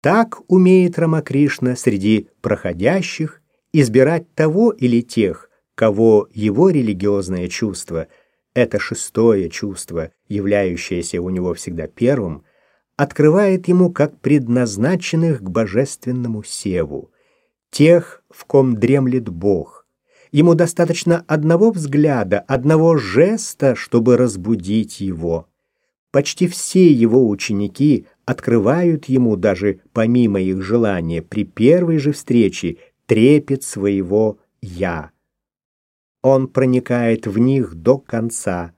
Так умеет Рамакришна среди проходящих избирать того или тех, кого его религиозное чувство, это шестое чувство, являющееся у него всегда первым, открывает ему как предназначенных к божественному севу, тех, в ком дремлет Бог. Ему достаточно одного взгляда, одного жеста, чтобы разбудить его. Почти все его ученики открывают ему даже помимо их желания при первой же встрече трепет своего «я». Он проникает в них до конца.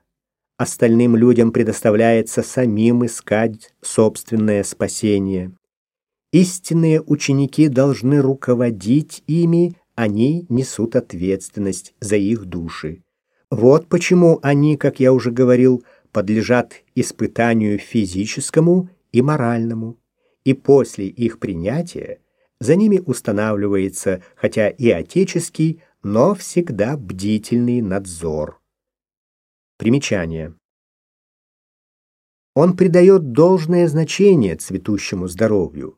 Остальным людям предоставляется самим искать собственное спасение. Истинные ученики должны руководить ими, они несут ответственность за их души. Вот почему они, как я уже говорил, подлежат испытанию физическому и моральному, и после их принятия за ними устанавливается, хотя и отеческий, но всегда бдительный надзор. Примечание. Он придает должное значение цветущему здоровью.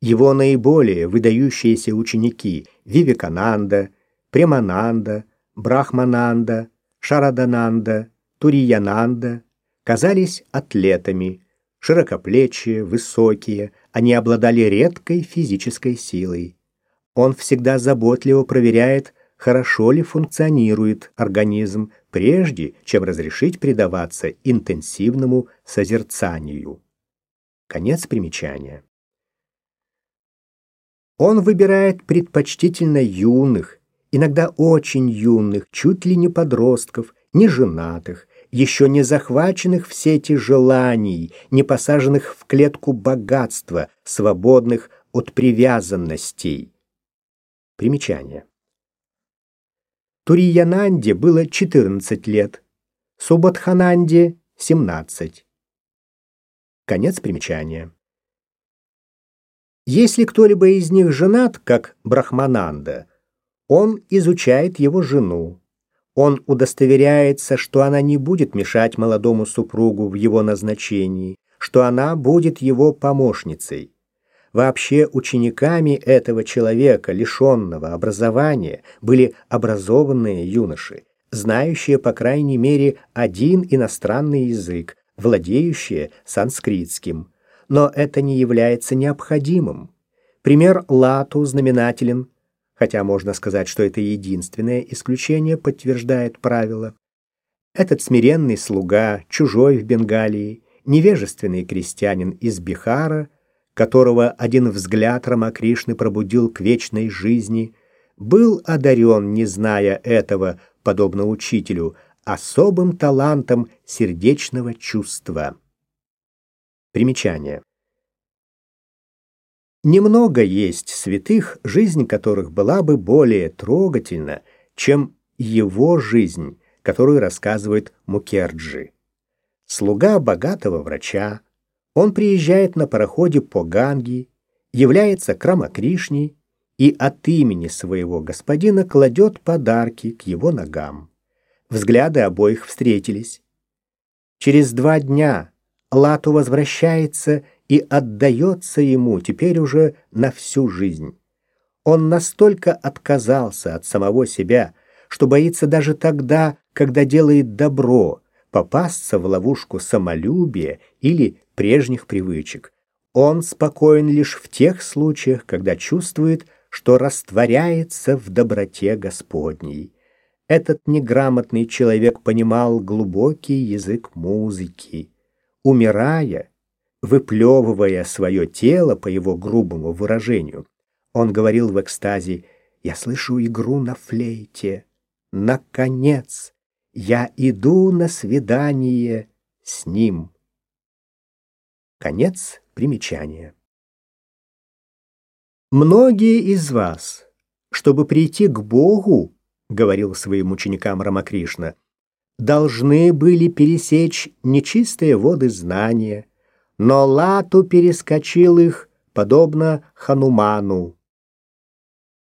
Его наиболее выдающиеся ученики Вивекананда, Премананда, Брахмананда, Шарадананда, Туриянанда казались атлетами, широкоплечие, высокие, они обладали редкой физической силой. Он всегда заботливо проверяет, хорошо ли функционирует организм, прежде чем разрешить предаваться интенсивному созерцанию. Конец примечания. Он выбирает предпочтительно юных, иногда очень юных, чуть ли не подростков, не женатых, еще не захваченных в сети желаний, не посаженных в клетку богатства, свободных от привязанностей. Примечание. Туриянанде было 14 лет, Субодхананде — 17. Конец примечания. Если кто-либо из них женат, как Брахмананда, он изучает его жену, он удостоверяется, что она не будет мешать молодому супругу в его назначении, что она будет его помощницей. Вообще учениками этого человека, лишенного образования, были образованные юноши, знающие, по крайней мере, один иностранный язык, владеющие санскритским. Но это не является необходимым. Пример Лату знаменателен хотя можно сказать, что это единственное исключение подтверждает правило. Этот смиренный слуга, чужой в Бенгалии, невежественный крестьянин из Бихара, которого один взгляд Рамакришны пробудил к вечной жизни, был одарен, не зная этого, подобно учителю, особым талантом сердечного чувства. Примечание. Немного есть святых, жизнь которых была бы более трогательна, чем его жизнь, которую рассказывает Мукерджи. Слуга богатого врача, он приезжает на пароходе по Ганги, является Крамакришней и от имени своего господина кладет подарки к его ногам. Взгляды обоих встретились. Через два дня Лату возвращается и отдается ему теперь уже на всю жизнь. Он настолько отказался от самого себя, что боится даже тогда, когда делает добро, попасться в ловушку самолюбия или прежних привычек. Он спокоен лишь в тех случаях, когда чувствует, что растворяется в доброте Господней. Этот неграмотный человек понимал глубокий язык музыки. Умирая, выплевывая свое тело по его грубому выражению. Он говорил в экстазе «Я слышу игру на флейте. Наконец, я иду на свидание с ним». Конец примечания. Многие из вас, чтобы прийти к Богу, говорил своим ученикам Рамакришна, должны были пересечь нечистые воды знания, но Лату перескочил их, подобно Хануману.